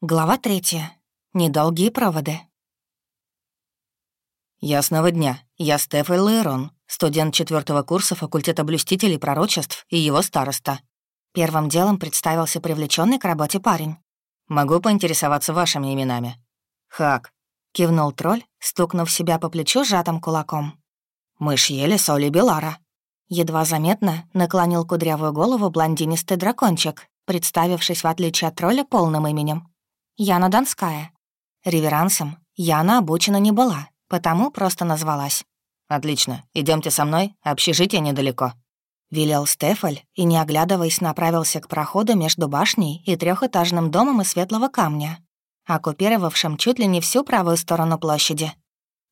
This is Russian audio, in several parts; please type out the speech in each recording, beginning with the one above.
Глава третья. Недолгие проводы. Ясного дня. Я Стефан Лейрон, студент четвертого курса факультета блюстителей пророчеств и его староста. Первым делом представился привлеченный к работе парень. Могу поинтересоваться вашими именами. Хак. Кивнул тролль, стукнув себя по плечу сжатым кулаком. Мышь ели соли Белара. Едва заметно наклонил кудрявую голову блондинистый дракончик, представившись в отличие от тролля полным именем. Яна Донская. Реверансом Яна обучена не была, потому просто назвалась. «Отлично. Идемте со мной, общежитие недалеко». Велел Стефаль и, не оглядываясь, направился к проходу между башней и трехэтажным домом из светлого камня, оккупировавшим чуть ли не всю правую сторону площади.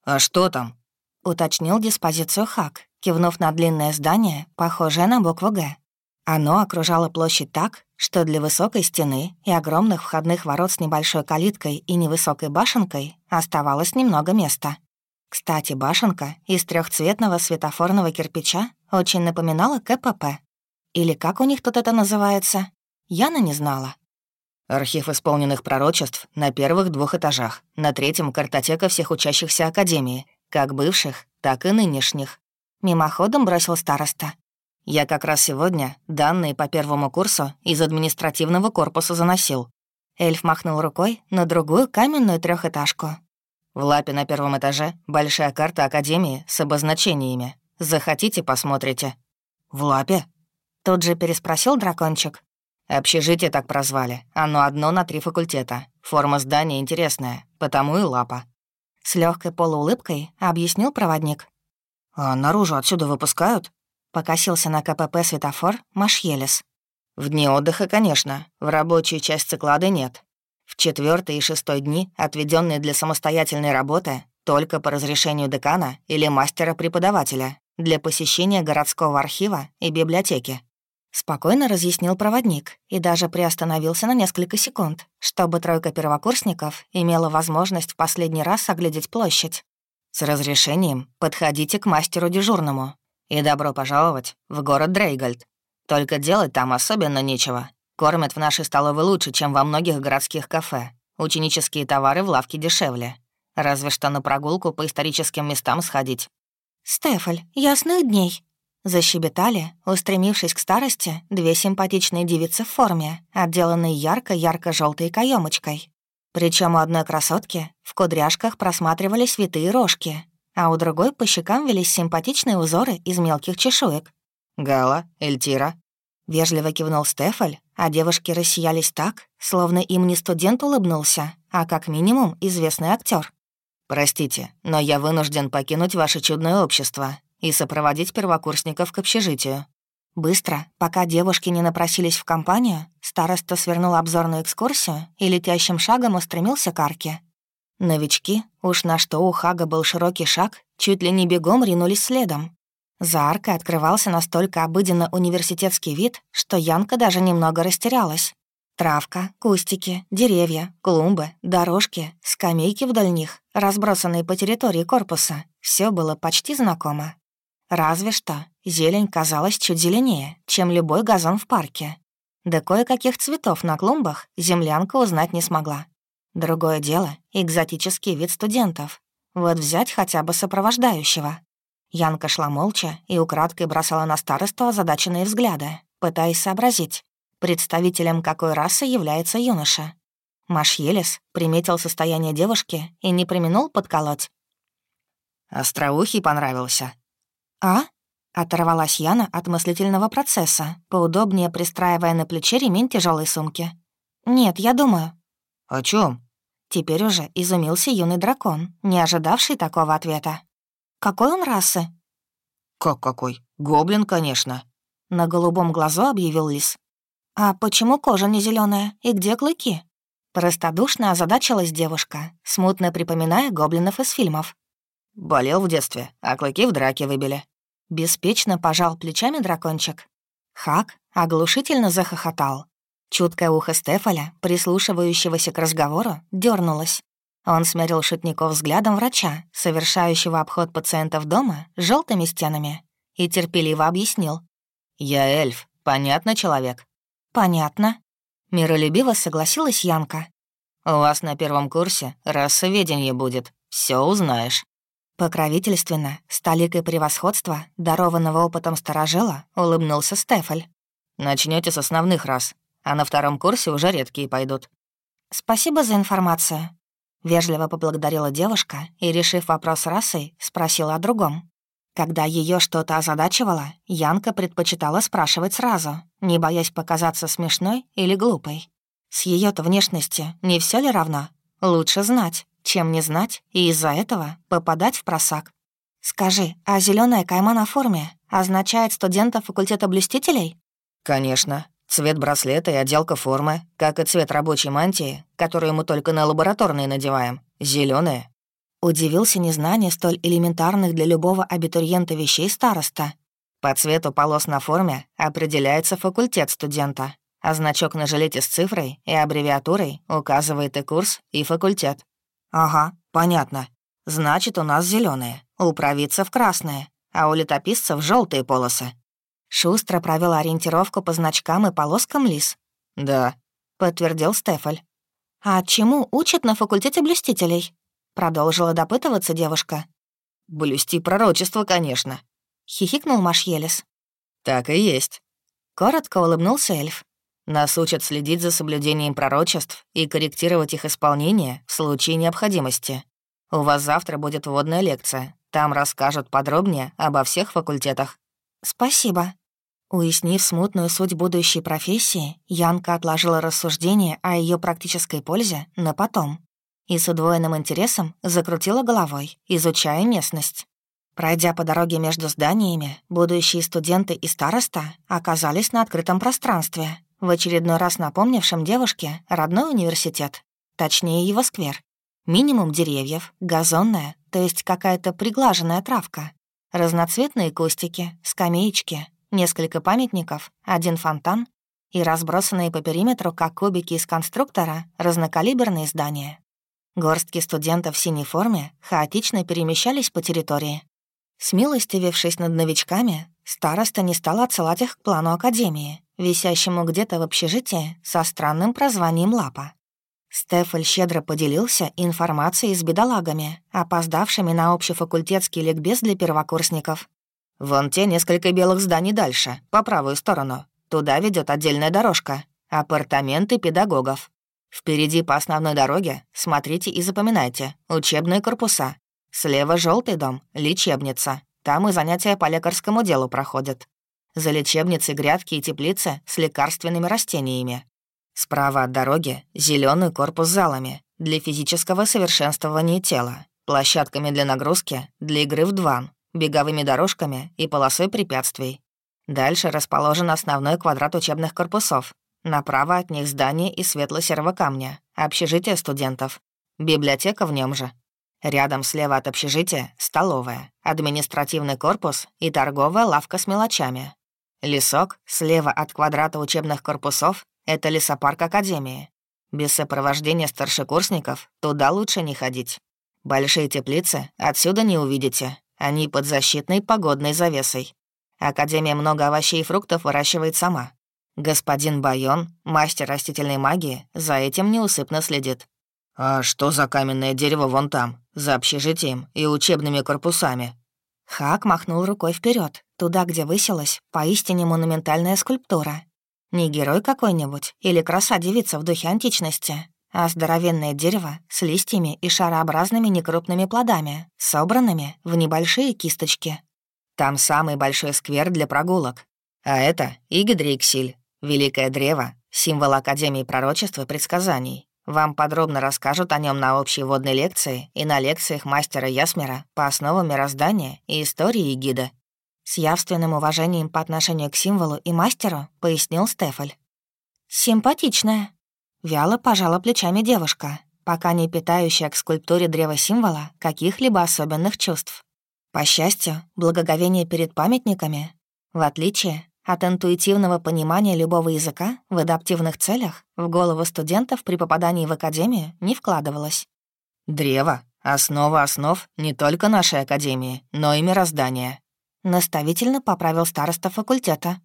«А что там?» — уточнил диспозицию Хак, кивнув на длинное здание, похожее на букву «Г». Оно окружало площадь так, что для высокой стены и огромных входных ворот с небольшой калиткой и невысокой башенкой оставалось немного места. Кстати, башенка из трехцветного светофорного кирпича очень напоминала КПП. Или как у них тут это называется? Яна не знала. Архив исполненных пророчеств на первых двух этажах, на третьем — картотека всех учащихся Академии, как бывших, так и нынешних. Мимоходом бросил староста. Я как раз сегодня данные по первому курсу из административного корпуса заносил. Эльф махнул рукой на другую каменную трехэтажку. В лапе на первом этаже большая карта Академии с обозначениями. Захотите, посмотрите. В лапе? Тут же переспросил дракончик. Общежитие так прозвали. Оно одно на три факультета. Форма здания интересная, потому и лапа. С легкой полуулыбкой объяснил проводник. «А наружу отсюда выпускают?» Покосился на КПП светофор Машьелес. «В дни отдыха, конечно. В рабочую часть циклады нет. В четвертый и шестой дни, отведенные для самостоятельной работы, только по разрешению декана или мастера-преподавателя для посещения городского архива и библиотеки. Спокойно разъяснил проводник и даже приостановился на несколько секунд, чтобы тройка первокурсников имела возможность в последний раз оглядеть площадь. «С разрешением подходите к мастеру дежурному. И добро пожаловать в город Дрейгольд. Только делать там особенно нечего. Кормят в нашей столовой лучше, чем во многих городских кафе. Ученические товары в лавке дешевле. Разве что на прогулку по историческим местам сходить. «Стефаль, ясных дней!» Защебетали, устремившись к старости, две симпатичные девицы в форме, отделанные ярко-ярко желтой каемочкой. Причем у одной красотки в кудряшках просматривались витые рожки, а у другой по щекам велись симпатичные узоры из мелких чешуек. «Гала, Эльтира», — вежливо кивнул Стефаль, а девушки рассиялись так, словно им не студент улыбнулся, а как минимум известный актер. «Простите, но я вынужден покинуть ваше чудное общество и сопроводить первокурсников к общежитию». Быстро, пока девушки не напросились в компанию, староста свернул обзорную экскурсию и летящим шагом устремился к арке. Новички, уж на что у Хага был широкий шаг, чуть ли не бегом ринулись следом. За аркой открывался настолько обыденно университетский вид, что Янка даже немного растерялась. Травка, кустики, деревья, клумбы, дорожки, скамейки вдоль них, разбросанные по территории корпуса, все было почти знакомо. Разве что зелень казалась чуть зеленее, чем любой газон в парке. Да кое-каких цветов на клумбах землянка узнать не смогла. Другое дело — экзотический вид студентов. Вот взять хотя бы сопровождающего. Янка шла молча и украдкой бросала на старосту озадаченные взгляды, пытаясь сообразить, представителем какой расы является юноша. Маш Елес приметил состояние девушки и не применул подколоть. «Остроухий понравился». «А?» — оторвалась Яна от мыслительного процесса, поудобнее пристраивая на плече ремень тяжелой сумки. «Нет, я думаю». «О чем? Теперь уже изумился юный дракон, не ожидавший такого ответа. «Какой он расы?» «Как какой? Гоблин, конечно», — на голубом глазу объявил лис. «А почему кожа не зеленая и где клыки?» Простодушно озадачилась девушка, смутно припоминая гоблинов из фильмов. «Болел в детстве, а клыки в драке выбили». Беспечно пожал плечами дракончик. Хак оглушительно захохотал, Чуткое ухо Стефаля, прислушивающегося к разговору, дернулось. Он смерил шутников взглядом врача, совершающего обход пациентов дома с желтыми стенами, и терпеливо объяснил. «Я эльф. Понятно, человек?» «Понятно». Миролюбиво согласилась Янка. У вас на первом курсе расоведение будет, все узнаешь». Покровительственно, с толикой превосходства, дарованного опытом сторожила, улыбнулся Стефаль. Начнете с основных рас, а на втором курсе уже редкие пойдут». «Спасибо за информацию». Вежливо поблагодарила девушка и, решив вопрос расой, спросила о другом. Когда ее что-то озадачивало, Янка предпочитала спрашивать сразу, не боясь показаться смешной или глупой. С ее то внешностью не все ли равно? Лучше знать, чем не знать, и из-за этого попадать в просак. «Скажи, а зеленая кайма на форме означает студента факультета блюстителей?» «Конечно. Цвет браслета и отделка формы, как и цвет рабочей мантии, которую мы только на лабораторные надеваем, зеленые. Удивился незнание столь элементарных для любого абитуриента вещей староста. По цвету полос на форме определяется факультет студента, а значок на жилете с цифрой и аббревиатурой указывает и курс, и факультет. «Ага, понятно. Значит, у нас зеленые, у провидцев красные, а у летописцев желтые полосы». Шустро провел ориентировку по значкам и полоскам лис. «Да», — подтвердил Стефаль. «А чему учат на факультете блюстителей?» Продолжила допытываться девушка. «Блюсти пророчество, конечно», — хихикнул Машьелис. «Так и есть». Коротко улыбнулся эльф. Нас учат следить за соблюдением пророчеств и корректировать их исполнение в случае необходимости. У вас завтра будет вводная лекция. Там расскажут подробнее обо всех факультетах. Спасибо. Уяснив смутную суть будущей профессии, Янка отложила рассуждение о ее практической пользе на потом и с удвоенным интересом закрутила головой, изучая местность. Пройдя по дороге между зданиями, будущие студенты и староста оказались на открытом пространстве, в очередной раз напомнившим девушке родной университет, точнее его сквер. Минимум деревьев, газонная, то есть какая-то приглаженная травка, разноцветные кустики, скамеечки, несколько памятников, один фонтан и разбросанные по периметру, как кубики из конструктора, разнокалиберные здания. Горстки студентов в синей форме хаотично перемещались по территории. Смилостивившись над новичками, староста не стал отсылать их к плану Академии, висящему где-то в общежитии со странным прозванием «Лапа». Стефель щедро поделился информацией с бедолагами, опоздавшими на общефакультетский ликбез для первокурсников. «Вон те несколько белых зданий дальше, по правую сторону. Туда ведет отдельная дорожка. Апартаменты педагогов. Впереди по основной дороге смотрите и запоминайте. Учебные корпуса. Слева желтый дом, лечебница. Там и занятия по лекарскому делу проходят. За лечебницей грядки и теплицы с лекарственными растениями. Справа от дороги зеленый корпус с залами для физического совершенствования тела, площадками для нагрузки, для игры в дван, беговыми дорожками и полосой препятствий. Дальше расположен основной квадрат учебных корпусов. Направо от них здание из светло-серого камня, общежитие студентов. Библиотека в нем же. Рядом слева от общежития — столовая, административный корпус и торговая лавка с мелочами, Лесок слева от квадрата учебных корпусов — это лесопарк Академии. Без сопровождения старшекурсников туда лучше не ходить. Большие теплицы отсюда не увидите, они под защитной погодной завесой. Академия много овощей и фруктов выращивает сама. Господин Байон, мастер растительной магии, за этим неусыпно следит. «А что за каменное дерево вон там, за общежитием и учебными корпусами?» Хак махнул рукой вперед, туда, где высилась поистине монументальная скульптура. Не герой какой-нибудь или краса-девица в духе античности, а здоровенное дерево с листьями и шарообразными некрупными плодами, собранными в небольшие кисточки. Там самый большой сквер для прогулок. А это Игидриксиль, великое древо, символ Академии пророчеств и предсказаний. Вам подробно расскажут о нем на общей водной лекции и на лекциях мастера Ясмера по основам мироздания и истории гида. С явственным уважением по отношению к символу и мастеру пояснил Стефаль. «Симпатичная». Вяло пожала плечами девушка, пока не питающая к скульптуре древа символа каких-либо особенных чувств. По счастью, благоговение перед памятниками, в отличие от интуитивного понимания любого языка в адаптивных целях в голову студентов при попадании в академию не вкладывалось. «Древо — основа основ не только нашей академии, но и мироздания», — наставительно поправил староста факультета.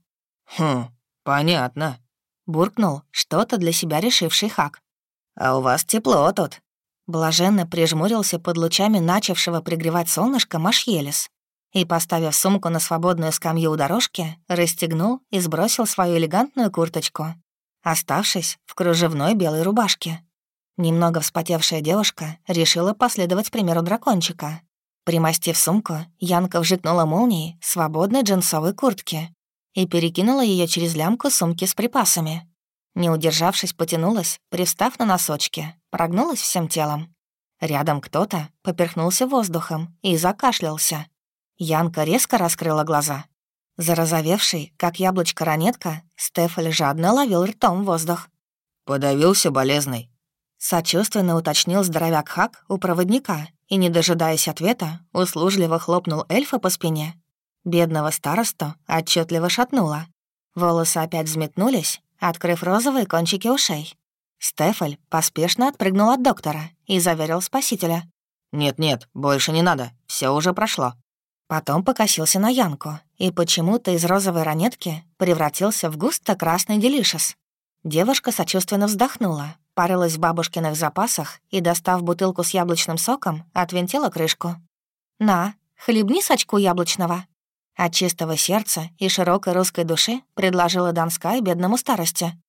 «Хм, понятно», — буркнул что-то для себя решивший Хак. А у вас тепло тут». Блаженно прижмурился под лучами начавшего пригревать солнышко Машьелис и, поставив сумку на свободную скамью у дорожки, расстегнул и сбросил свою элегантную курточку, оставшись в кружевной белой рубашке. Немного вспотевшая девушка решила последовать примеру дракончика. Примостив сумку, Янка вжикнула молнией свободной джинсовой куртки и перекинула ее через лямку сумки с припасами. Не удержавшись, потянулась, привстав на носочки, прогнулась всем телом. Рядом кто-то поперхнулся воздухом и закашлялся. Янка резко раскрыла глаза. Зарозовевший, как яблочко ранетка, Стефаль жадно ловил ртом воздух. «Подавился болезный», — сочувственно уточнил здоровяк Хак у проводника и, не дожидаясь ответа, услужливо хлопнул эльфа по спине. Бедного старосту отчетливо шатнуло. Волосы опять взметнулись, открыв розовые кончики ушей. Стефаль поспешно отпрыгнул от доктора и заверил спасителя. «Нет-нет, больше не надо, все уже прошло». Потом покосился на Янку и почему-то из розовой ранетки превратился в густо-красный делишес. Девушка сочувственно вздохнула, парилась в бабушкиных запасах и, достав бутылку с яблочным соком, отвинтила крышку. «На, хлебни сачку яблочного». От чистого сердца и широкой русской души предложила Донская бедному старости.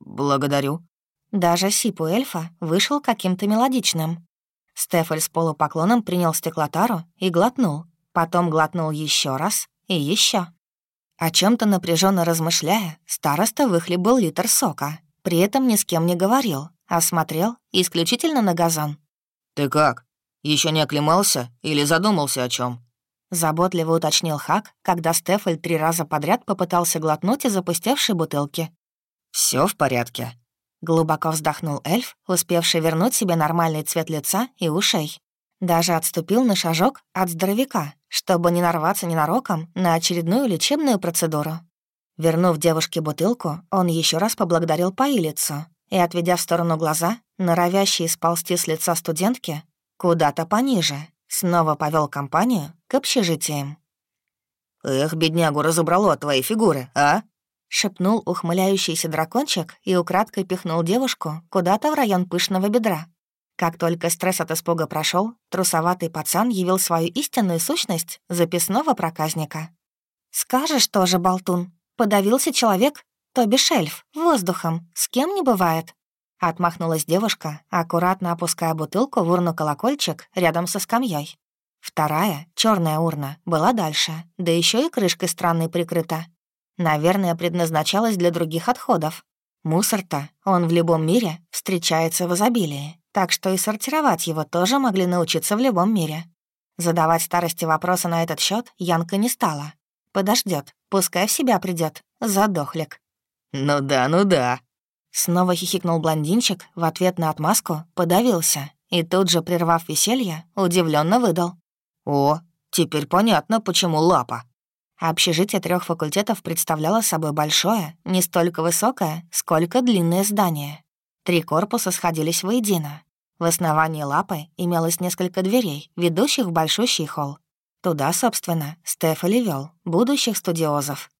«Благодарю». Даже сип у эльфа вышел каким-то мелодичным. Стефаль с полупоклоном принял стеклотару и глотнул, потом глотнул еще раз и еще. О чем то напряженно размышляя, староста выхлебал литр сока, при этом ни с кем не говорил, а смотрел исключительно на газон. «Ты как? Еще не оклемался или задумался о чем? Заботливо уточнил Хак, когда Стефаль три раза подряд попытался глотнуть из опустевшей бутылки. Все в порядке», — глубоко вздохнул эльф, успевший вернуть себе нормальный цвет лица и ушей. Даже отступил на шажок от здоровяка, чтобы не нарваться ненароком на очередную лечебную процедуру. Вернув девушке бутылку, он еще раз поблагодарил поилицу и, отведя в сторону глаза, норовящие сползти с лица студентки, куда-то пониже, снова повел компанию к общежитиям. «Эх, беднягу разобрало от твоей фигуры, а?» — шепнул ухмыляющийся дракончик и украдкой пихнул девушку куда-то в район пышного бедра. Как только стресс от испуга прошел, трусоватый пацан явил свою истинную сущность записного проказника. «Скажешь тоже, болтун, подавился человек, то бишь эльф, воздухом, с кем не бывает». Отмахнулась девушка, аккуратно опуская бутылку в урну-колокольчик рядом со скамьей. Вторая, черная урна, была дальше, да еще и крышкой странной прикрыта. Наверное, предназначалась для других отходов. Мусор-то, он в любом мире встречается в изобилии, так что и сортировать его тоже могли научиться в любом мире. Задавать старости вопросы на этот счет Янка не стала. Подождет, пускай в себя придет, задохлик. «Ну да, ну да», Снова хихикнул блондинчик, в ответ на отмазку подавился и тут же, прервав веселье, удивленно выдал. «О, теперь понятно, почему лапа». Общежитие трех факультетов представляло собой большое, не столько высокое, сколько длинное здание. Три корпуса сходились воедино. В основании лапы имелось несколько дверей, ведущих в большущий холл. Туда, собственно, Стефали вел будущих студиозов.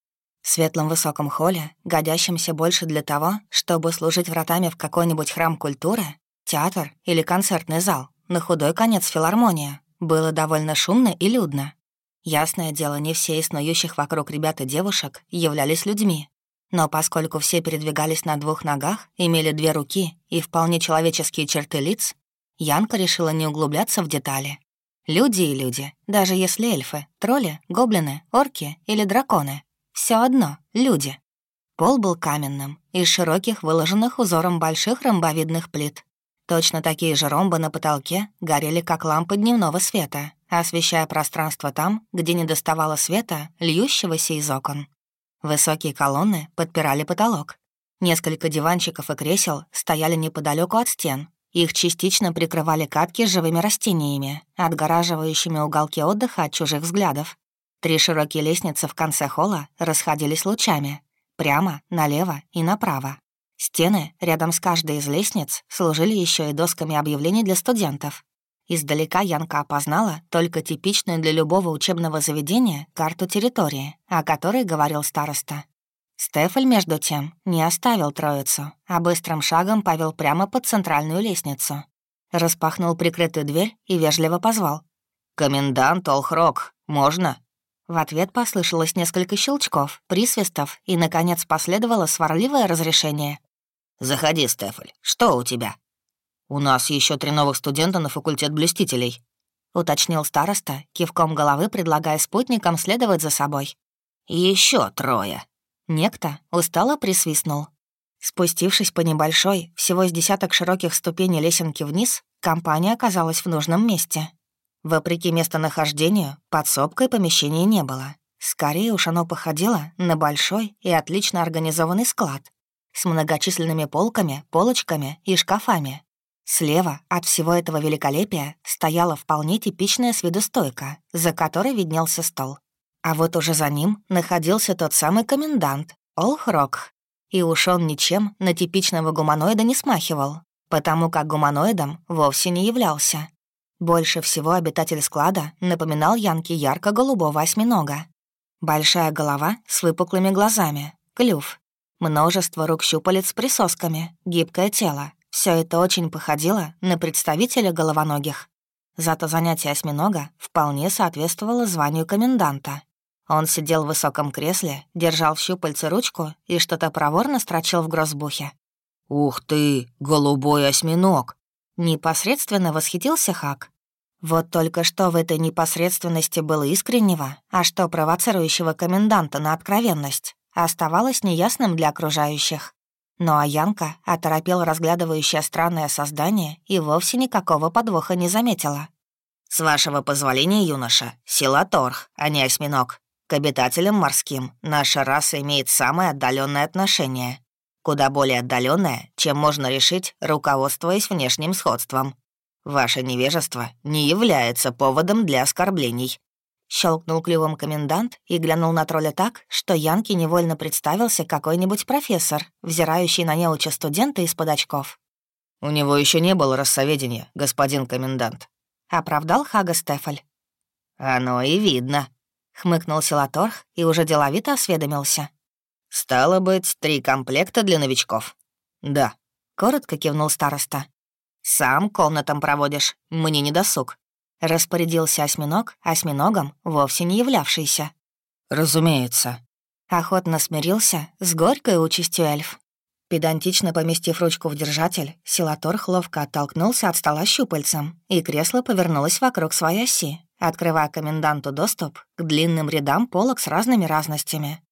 В светлом высоком холле, годящемся больше для того, чтобы служить вратами в какой-нибудь храм культуры, театр или концертный зал, на худой конец филармония, было довольно шумно и людно. Ясное дело, не все из снующих вокруг ребят и девушек являлись людьми. Но поскольку все передвигались на двух ногах, имели две руки и вполне человеческие черты лиц, Янка решила не углубляться в детали. Люди и люди, даже если эльфы, тролли, гоблины, орки или драконы. все одно — люди. Пол был каменным, из широких, выложенных узором больших ромбовидных плит. Точно такие же ромбы на потолке горели, как лампы дневного света, освещая пространство там, где не доставало света, льющегося из окон. Высокие колонны подпирали потолок. Несколько диванчиков и кресел стояли неподалеку от стен. Их частично прикрывали катки с живыми растениями, отгораживающими уголки отдыха от чужих взглядов. Три широкие лестницы в конце холла расходились лучами. Прямо, налево и направо. Стены рядом с каждой из лестниц служили еще и досками объявлений для студентов. Издалека Янка опознала только типичную для любого учебного заведения карту территории, о которой говорил староста. Стефаль, между тем, не оставил троицу, а быстрым шагом повел прямо под центральную лестницу. Распахнул прикрытую дверь и вежливо позвал. «Комендант Олхрок, можно?» В ответ послышалось несколько щелчков, присвистов, и, наконец, последовало сварливое разрешение. «Заходи, Стефаль. Что у тебя?» «У нас еще три новых студента на факультет блюстителей», — уточнил староста, кивком головы предлагая спутникам следовать за собой. Еще трое», Некто устало присвистнул. Спустившись по небольшой, всего с десяток широких ступеней лесенки вниз, компания оказалась в нужном месте. Вопреки местонахождению, подсобкой помещения не было. Скорее уж оно походило на большой и отлично организованный склад с многочисленными полками, полочками и шкафами. Слева от всего этого великолепия стояла вполне типичная с виду стойка, за которой виднелся стол. А вот уже за ним находился тот самый комендант, Олхрок. И уж он ничем на типичного гуманоида не смахивал, потому как гуманоидом вовсе не являлся. Больше всего обитатель склада напоминал Янки ярко-голубого осьминога. Большая голова с выпуклыми глазами, клюв, множество рук-щупалец с присосками, гибкое тело. Все это очень походило на представителя головоногих. Зато занятие осьминога вполне соответствовало званию коменданта. Он сидел в высоком кресле, держал в щупальце ручку и что-то проворно строчил в грозбухе. «Ух ты, голубой осьминог!» Непосредственно восхитился Хак. Вот только что в этой непосредственности было искреннего, а что провоцирующего коменданта на откровенность, оставалось неясным для окружающих. Ну а Янка, оторопел разглядывающая странное создание, и вовсе никакого подвоха не заметила. «С вашего позволения, юноша, сила торг, а не осьминог. К обитателям морским наша раса имеет самое отдаленное отношение. Куда более отдаленное, чем можно решить, руководствуясь внешним сходством. Ваше невежество не является поводом для оскорблений. Щелкнул клювом комендант и глянул на тролля так, что Янке невольно представился какой-нибудь профессор, взирающий на неуча студента из-под очков. «У него еще не было рассоведения, господин комендант», — оправдал Хага Стефаль. «Оно и видно», Хмыкнул Силаторх и уже деловито осведомился. «Стало быть, три комплекта для новичков?» «Да», — коротко кивнул староста. «Сам комнатам проводишь, мне не досуг», — распорядился осьминог, осьминогом вовсе не являвшийся. «Разумеется». Охотно смирился с горькой участью эльф. Педантично поместив ручку в держатель, Силаторх ловко оттолкнулся от стола щупальцем, и кресло повернулось вокруг своей оси, открывая коменданту доступ к длинным рядам полок с разными разностями,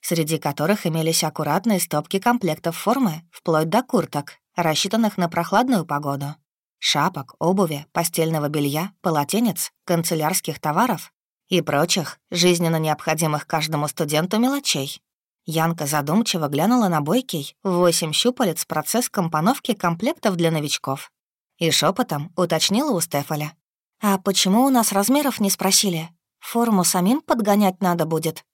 среди которых имелись аккуратные стопки комплектов формы, вплоть до курток, рассчитанных на прохладную погоду, шапок, обуви, постельного белья, полотенец, канцелярских товаров и прочих, жизненно необходимых каждому студенту мелочей. Янка задумчиво глянула на бойкий, восемь щупалец процесс компоновки комплектов для новичков и шепотом уточнила у Стефаля. «А почему у нас размеров не спросили? Форму самим подгонять надо будет».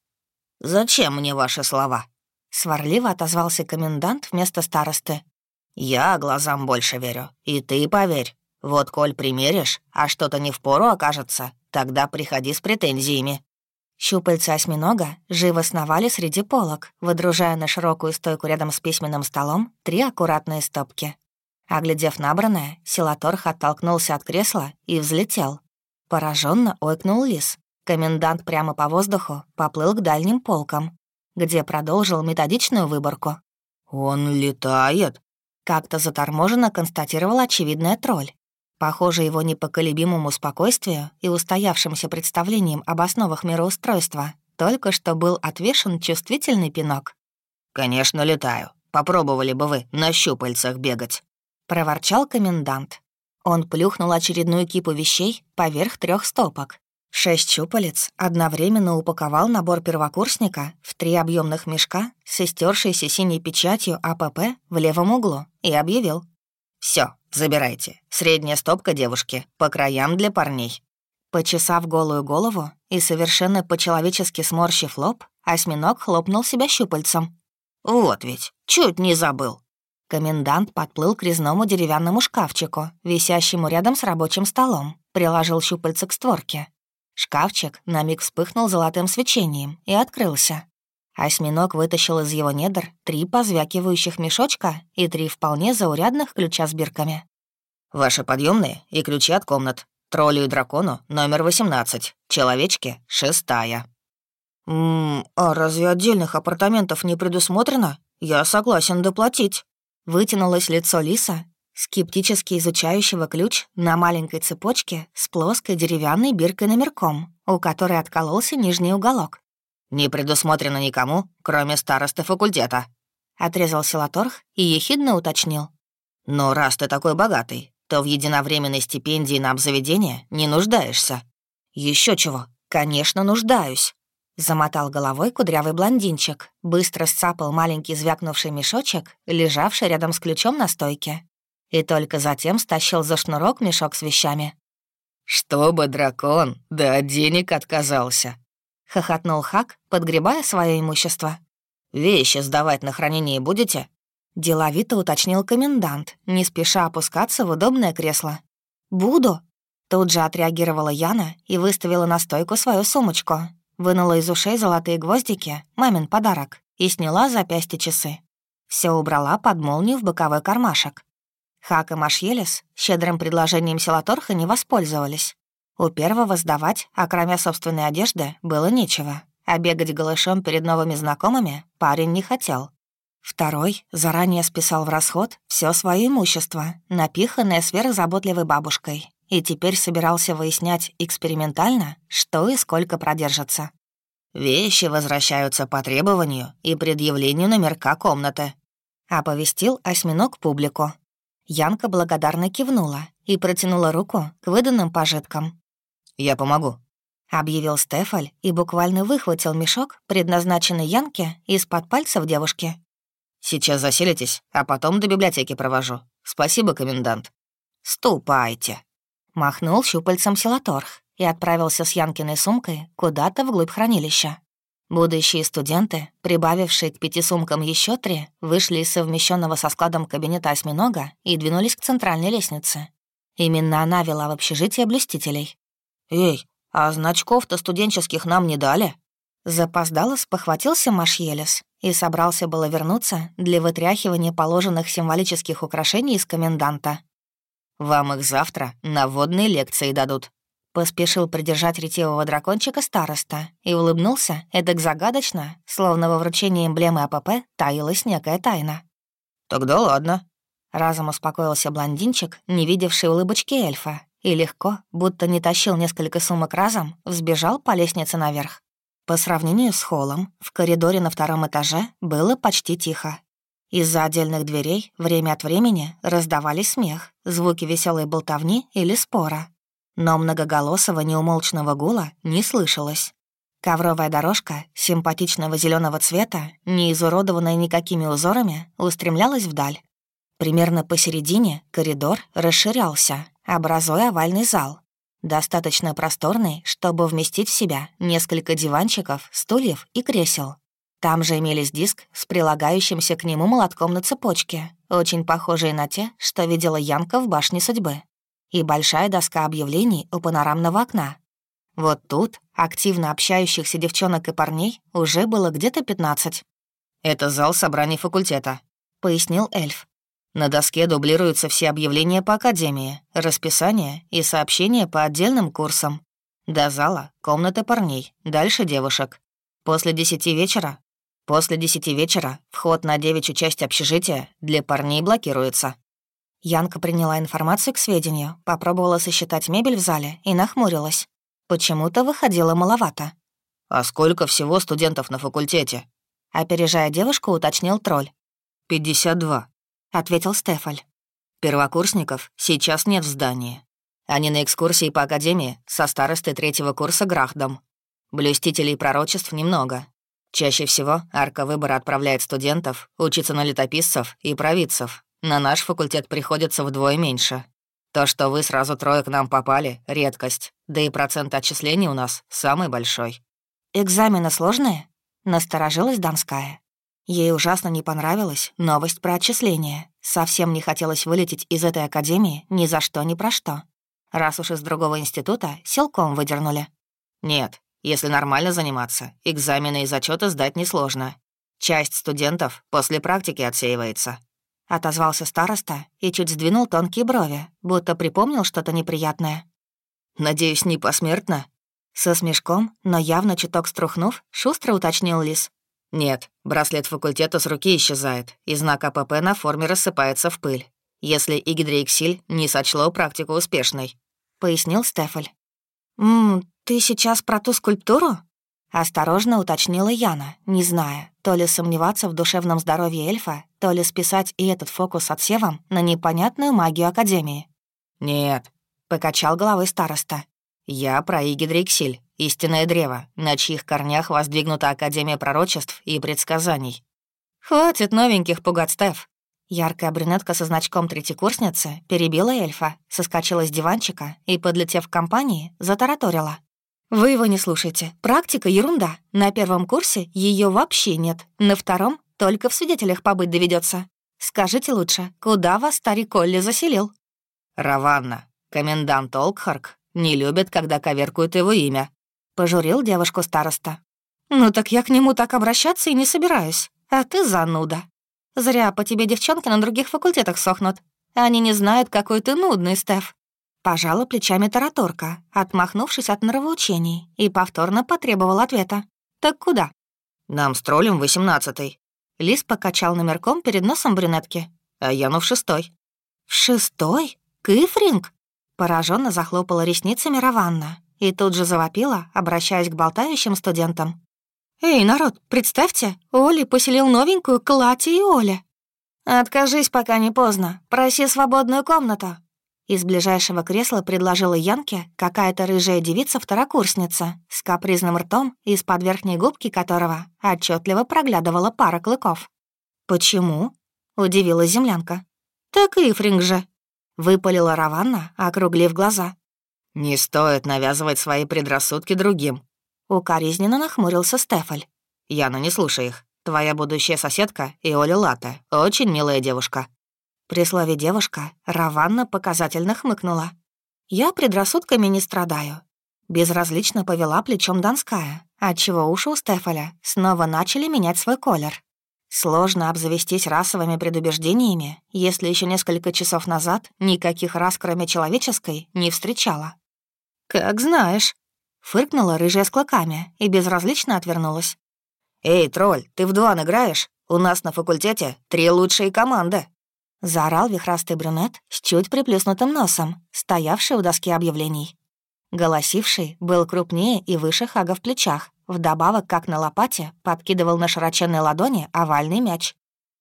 «Зачем мне ваши слова?» Сварливо отозвался комендант вместо старосты. «Я глазам больше верю, и ты поверь. Вот коль примеришь, а что-то не впору окажется, тогда приходи с претензиями». Щупальца осьминога живо сновали среди полок, выдружая на широкую стойку рядом с письменным столом три аккуратные стопки. Оглядев набранное, Силаторх оттолкнулся от кресла и взлетел. Пораженно ойкнул лис. Комендант прямо по воздуху поплыл к дальним полкам, где продолжил методичную выборку. «Он летает?» Как-то заторможенно констатировал очевидная тролль. Похоже, его непоколебимому спокойствию и устоявшимся представлением об основах мироустройства только что был отвешен чувствительный пинок. «Конечно, летаю. Попробовали бы вы на щупальцах бегать». — проворчал комендант. Он плюхнул очередную кипу вещей поверх трех стопок. Шесть щупалец одновременно упаковал набор первокурсника в три объемных мешка с истершейся синей печатью АПП в левом углу и объявил. Все, забирайте. Средняя стопка девушки, по краям для парней». Почесав голую голову и совершенно по-человечески сморщив лоб, осьминог хлопнул себя щупальцем. «Вот ведь, чуть не забыл». Комендант подплыл к резному деревянному шкафчику, висящему рядом с рабочим столом, приложил щупальца к створке. Шкафчик на миг вспыхнул золотым свечением и открылся. Осьминог вытащил из его недр три позвякивающих мешочка и три вполне заурядных ключа с бирками. «Ваши подъемные и ключи от комнат. Троллю и дракону номер 18, человечки — шестая». «Ммм, а разве отдельных апартаментов не предусмотрено? Я согласен доплатить». Вытянулось лицо Лиса, скептически изучающего ключ на маленькой цепочке с плоской деревянной биркой номерком, у которой откололся нижний уголок. «Не предусмотрено никому, кроме старосты факультета», — отрезал Силаторх и ехидно уточнил. «Но раз ты такой богатый, то в единовременной стипендии на обзаведение не нуждаешься». Еще чего, конечно, нуждаюсь», Замотал головой кудрявый блондинчик, быстро сцапал маленький звякнувший мешочек, лежавший рядом с ключом на стойке, и только затем стащил за шнурок мешок с вещами. «Чтобы дракон, да от денег отказался», — хохотнул Хак, подгребая свое имущество. «Вещи сдавать на хранение будете?» Деловито уточнил комендант, не спеша опускаться в удобное кресло. «Буду», — тут же отреагировала Яна и выставила на стойку свою сумочку, Вынула из ушей золотые гвоздики, мамин подарок, и сняла запястье часы. Все убрала под молнию в боковой кармашек. Хак и Машелес щедрым предложением Селаторха не воспользовались. У первого сдавать, а кроме собственной одежды, было нечего, а бегать голышом перед новыми знакомыми парень не хотел. Второй заранее списал в расход все свое имущество, напиханное сверхзаботливой бабушкой, и теперь собирался выяснять экспериментально, что и сколько продержится. «Вещи возвращаются по требованию и предъявлению номерка комнаты», — оповестил осьминог публику. Янка благодарно кивнула и протянула руку к выданным пожиткам. «Я помогу», — объявил Стефаль и буквально выхватил мешок, предназначенный Янке, из-под пальцев девушки. «Сейчас заселитесь, а потом до библиотеки провожу. Спасибо, комендант». «Ступайте», Махнул щупальцем Силаторх и отправился с Янкиной сумкой куда-то вглубь хранилища. Будущие студенты, прибавившие к пяти сумкам еще три, вышли из совмещенного со складом кабинета осьминога и двинулись к центральной лестнице. Именно она вела в общежитие блюстителей. «Эй, а значков-то студенческих нам не дали?» Запоздало спохватился Машьелес и собрался было вернуться для вытряхивания положенных символических украшений из коменданта, вам их завтра на водные лекции дадут». Поспешил придержать ретивого дракончика староста и улыбнулся эдак загадочно, словно во вручении эмблемы АПП таилась некая тайна. «Тогда ладно». Разом успокоился блондинчик, не видевший улыбочки эльфа, и легко, будто не тащил несколько сумок разом, взбежал по лестнице наверх. По сравнению с холлом, в коридоре на втором этаже было почти тихо. Из-за отдельных дверей время от времени раздавались смех, звуки веселой болтовни или спора. Но многоголосого неумолчного гула не слышалось. Ковровая дорожка симпатичного зеленого цвета, не изуродованная никакими узорами, устремлялась вдаль. Примерно посередине коридор расширялся, образуя овальный зал, достаточно просторный, чтобы вместить в себя несколько диванчиков, стульев и кресел. Там же имелись диск с прилагающимся к нему молотком на цепочке, очень похожие на те, что видела Янка в башне судьбы, и большая доска объявлений у панорамного окна. Вот тут активно общающихся девчонок и парней уже было где-то 15. «Это зал собраний факультета», — пояснил эльф. На доске дублируются все объявления по академии, расписание и сообщения по отдельным курсам. До зала — комната парней, дальше девушек. После десяти вечера После десяти вечера вход на девичью часть общежития для парней блокируется». Янка приняла информацию к сведению, попробовала сосчитать мебель в зале и нахмурилась. Почему-то выходило маловато. «А сколько всего студентов на факультете?» Опережая девушку, уточнил тролль. «Пятьдесят два», — ответил Стефаль. «Первокурсников сейчас нет в здании. Они на экскурсии по академии со старостой третьего курса Грахдом. Блюстителей пророчеств немного, Чаще всего арка выбора отправляет студентов учиться на летописцев и провидцев. На наш факультет приходится вдвое меньше. То, что вы сразу трое к нам попали — редкость. Да и процент отчислений у нас самый большой. «Экзамены сложные?» — насторожилась Донская. Ей ужасно не понравилась новость про отчисление. Совсем не хотелось вылететь из этой академии ни за что, ни про что. Раз уж из другого института силком выдернули. «Нет, Если нормально заниматься, экзамены и зачеты сдать несложно. Часть студентов после практики отсеивается. Отозвался староста и чуть сдвинул тонкие брови, будто припомнил что-то неприятное. «Надеюсь, не посмертно?» Со смешком, но явно чуток струхнув, шустро уточнил Лис. «Нет, браслет факультета с руки исчезает, и знак АПП на форме рассыпается в пыль, если Игдрейксиль не сочло практику успешной», — пояснил Стефаль. «Ммм, ты сейчас про ту скульптуру?» Осторожно уточнила Яна, не зная, то ли сомневаться в душевном здоровье эльфа, то ли списать и этот фокус с отсевом на непонятную магию Академии. «Нет», — покачал головой староста. «Я про Игидриксиль, истинное древо, на чьих корнях воздвигнута Академия пророчеств и предсказаний». «Хватит новеньких пугать, Стеф!» Яркая брюнетка со значком третьекурсницы перебила эльфа, соскочила с диванчика и, подлетев к компании, затараторила. «Вы его не слушайте. Практика — ерунда. На первом курсе ее вообще нет. На втором только в свидетелях побыть доведется. Скажите лучше, куда вас старик Олли заселил?» «Раванна, комендант Олкхарк, не любит, когда коверкуют его имя», — пожурил девушку староста. «Ну так я к нему так обращаться и не собираюсь. А ты зануда. Зря по тебе девчонки на других факультетах сохнут. Они не знают, какой ты нудный, Стеф». Пожала плечами тараторка, отмахнувшись от нравоучений, и повторно потребовал ответа. «Так куда?» «Нам с троллем восемнадцатый». Лис покачал номерком перед носом брюнетки. «А Яну в шестой». «В шестой? Кыфринг?» Пораженно захлопала ресницами Раванна и тут же завопила, обращаясь к болтающим студентам. «Эй, народ, представьте, Оли поселил новенькую Клати и Оля». «Откажись, пока не поздно. Проси свободную комнату». Из ближайшего кресла предложила Янке какая-то рыжая девица-второкурсница с капризным ртом, из-под верхней губки которого отчетливо проглядывала пара клыков. «Почему?» — удивилась землянка. «Так Ифринг же», Выпалила Раванна, округлив глаза. «Не стоит навязывать свои предрассудки другим». Укоризненно нахмурился Стефаль. «Яна, не слушай их. Твоя будущая соседка и Оля Латте. Очень милая девушка». При слове «девушка» Раванна показательно хмыкнула. «Я предрассудками не страдаю». Безразлично повела плечом Донская, отчего уши у Стефаля снова начали менять свой колер. Сложно обзавестись расовыми предубеждениями, если еще несколько часов назад никаких рас, кроме человеческой, не встречала. «Как знаешь», — фыркнула рыжая с клыками и безразлично отвернулась. «Эй, тролль, ты в дуан играешь? У нас на факультете три лучшие команды!» Заорал вихрастый брюнет с чуть приплюснутым носом, стоявший у доски объявлений. Голосивший был крупнее и выше Хага в плечах, Вдобавок, как на лопате, подкидывал на широченной ладони овальный мяч.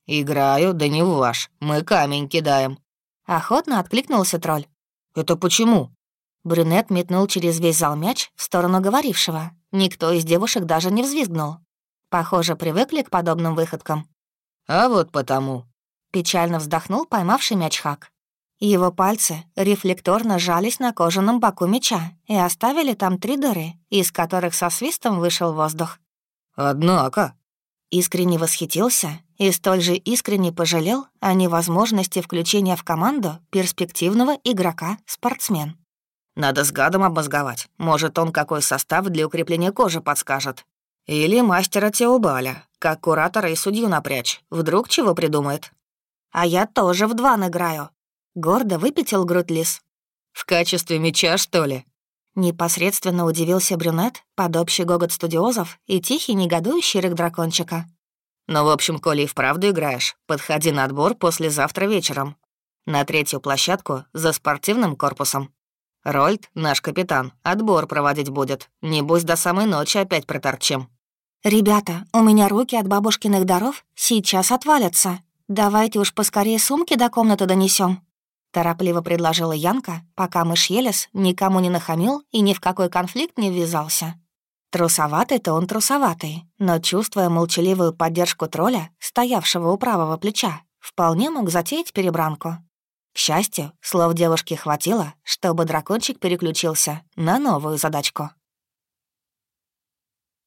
«Играю, да не ваш. Мы камень кидаем». Охотно откликнулся тролль. «Это почему?» Брюнет метнул через весь зал мяч в сторону говорившего. Никто из девушек даже не взвизгнул. Похоже, привыкли к подобным выходкам. «А вот потому». Печально вздохнул поймавший мяч Хак. Его пальцы рефлекторно жались на кожаном боку меча и оставили там три дыры, из которых со свистом вышел воздух. «Однако...» Искренне восхитился и столь же искренне пожалел о невозможности включения в команду перспективного игрока-спортсмен. «Надо с гадом обмозговать. Может, он какой состав для укрепления кожи подскажет. Или мастера Теобаля, как куратора и судью напрячь. Вдруг чего придумает?» «А я тоже в два играю», Гордо выпятил грудь лис. «В качестве меча, что ли?» Непосредственно удивился брюнет под общий гогот студиозов и тихий негодующий рык дракончика. «Ну, в общем, коли и вправду играешь, подходи на отбор послезавтра вечером. На третью площадку за спортивным корпусом. Рольд, наш капитан, отбор проводить будет. Небось, до самой ночи опять проторчим». «Ребята, у меня руки от бабушкиных даров сейчас отвалятся. Давайте уж поскорее сумки до комнаты донесем. Торопливо предложила Янка, пока мышь Елес никому не нахамил и ни в какой конфликт не ввязался. Трусоватый-то он трусоватый, но, чувствуя молчаливую поддержку тролля, стоявшего у правого плеча, вполне мог затеять перебранку. К счастью, слов девушки хватило, чтобы дракончик переключился на новую задачку.